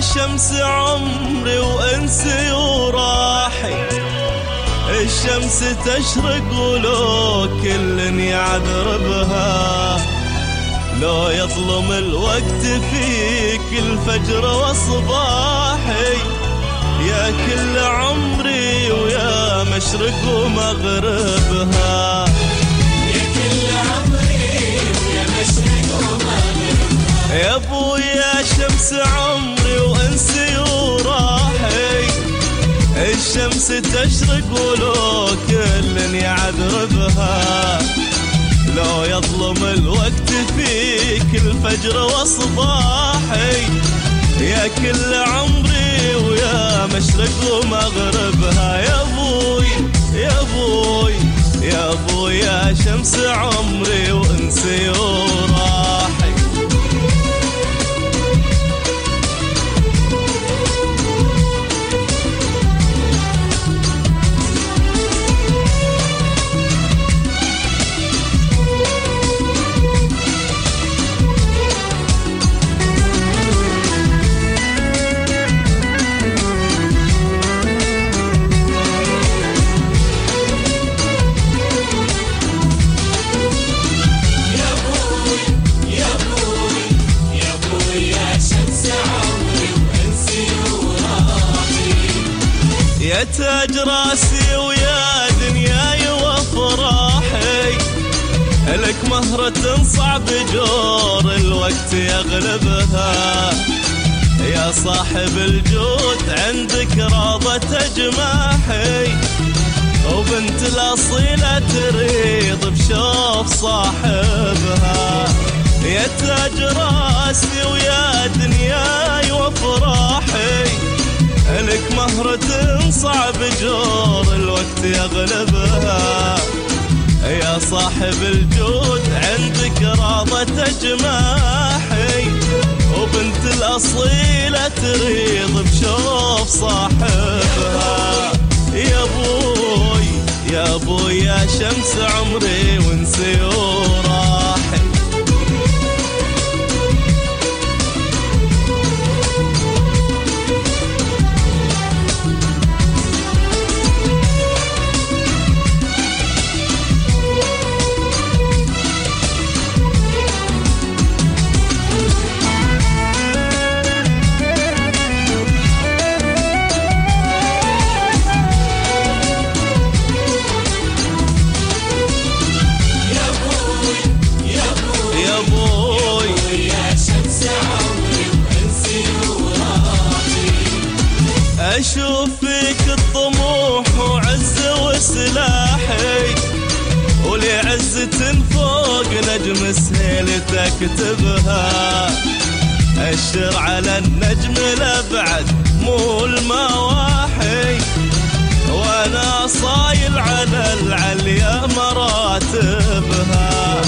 يا أبوي يا شمس عمري وأنسي وراحي الشمس تشرق ولو كل يعذر بها. لو يظلم الوقت فيك الفجر وصباحي. يا كل عمري ويا مشرق ومغربها. يا كل عمري ويا مشرق ومغربها. يا أبوي يا شمس عمري الشمس تشرق ولو كل يعذر بها لو يظلم الوقت فيك الفجر وصباحي. يا كل عمري ويا مشرق ومغربها. يا أبوي يا أبوي يا أبوي يا شمس عمري وانسي وراحي الوقت يغلبها يا صاحب الجود عندك راضة جماحي وبنت الأصيلة تريض بشوف صاحبها. يا تاج رأسي ويا دنياي وافراحي. لك مهرة صعب جور الوقت يغلبها يا صاحب الجود عندك راضة جماحي وبنت الأصيلة تريض بشوف صاحبها. يا أبوي يا أبوي يا شمس عمري وانسي تكتبها أشر على النجم الابعد مو المواحي. وأنا صايل على العليا مراتبها.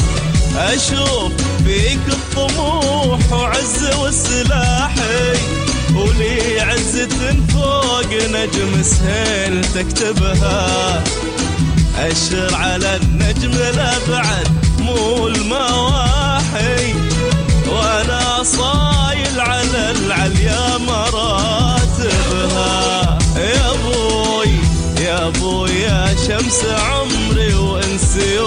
أشوف فيك الطموح وعز وسلاحي. ولي عزة فوق نجم سهيل تكتبها. أشر على النجم الأبعد مو المواحي. وأنا صايل على العليا مراتبها. يا أبوي يا أبوي يا شمس عمري وأنسي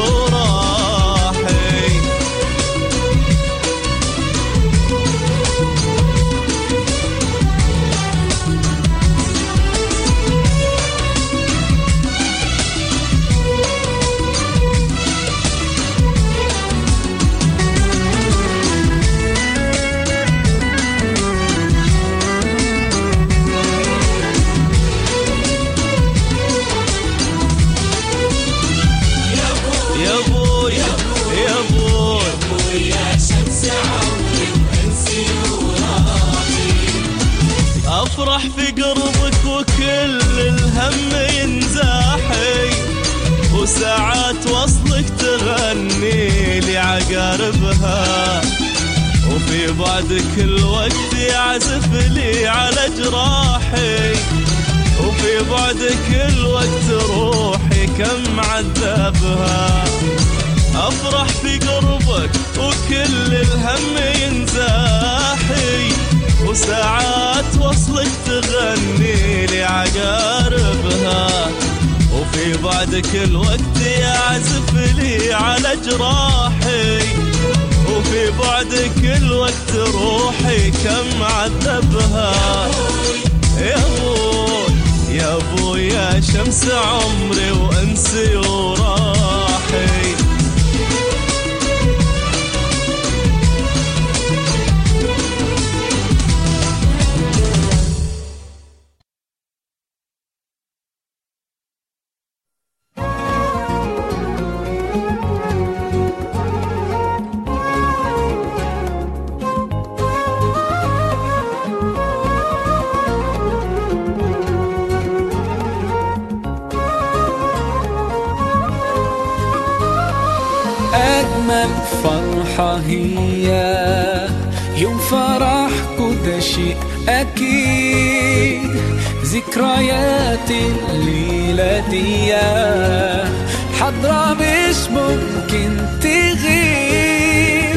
وفي بعدك الوقت يعزف لي على جراحي. وفي بعدك الوقت روحي كم عذبها أفرح في قربك وكل الهم ينزاحي. وساعات وصلك تغني لي عقاربها. وفي بعدك الوقت يعزف لي على جراحي. وفي بعدك الوقت روحي كم عذبها. يا أبوي يا أبوي يا شمس عمري وانسي وراحي أجمل فرحة هي يوم فرحكوا ده شيء أكيد. ذكريات الليلة دي حضرة مش ممكن تغيب.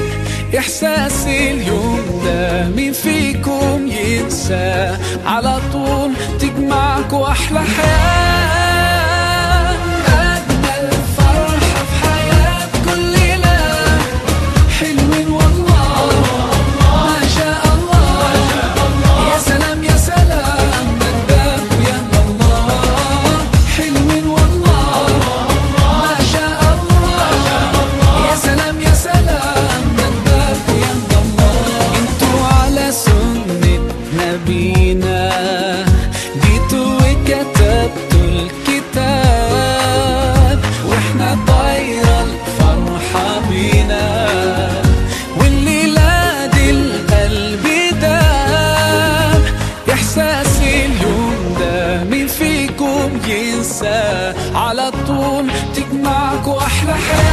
إحساس اليوم ده مين فيكم ينسى. على طول تجمعكوا أحلى حياة. طول تجمعكوا أحلى حياة.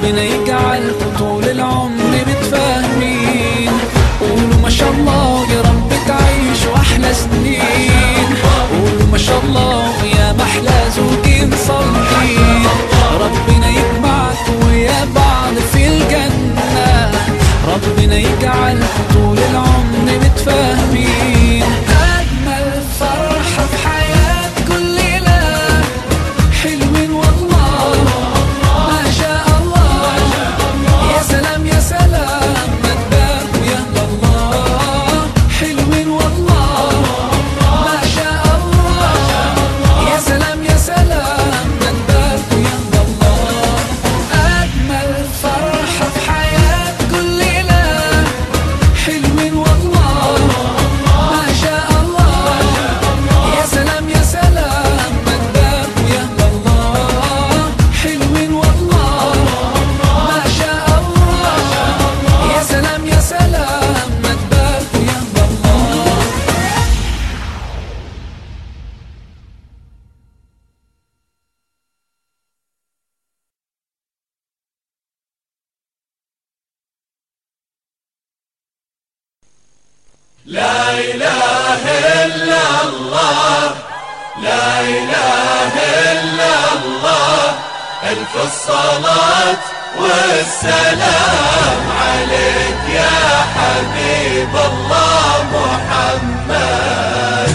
ربنا يجعلكم طول العمر متفاهمين. قولوا ما شاء الله يا رب تعيشوا أحلى سنين. قولوا ما شاء الله يا محلى زوجين صالحين. ربنا يجمعكم ويا بعض في الجنة. ربنا يجعلكم طول العمر متفاهمين. لا إله إلا الله. لا إله إلا الله. ألف الصلاة والسلام عليك يا حبيب الله محمد.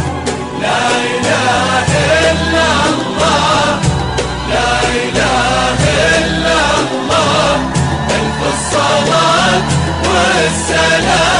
لا إله إلا الله. لا إله إلا الله. ألف الصلاة والسلام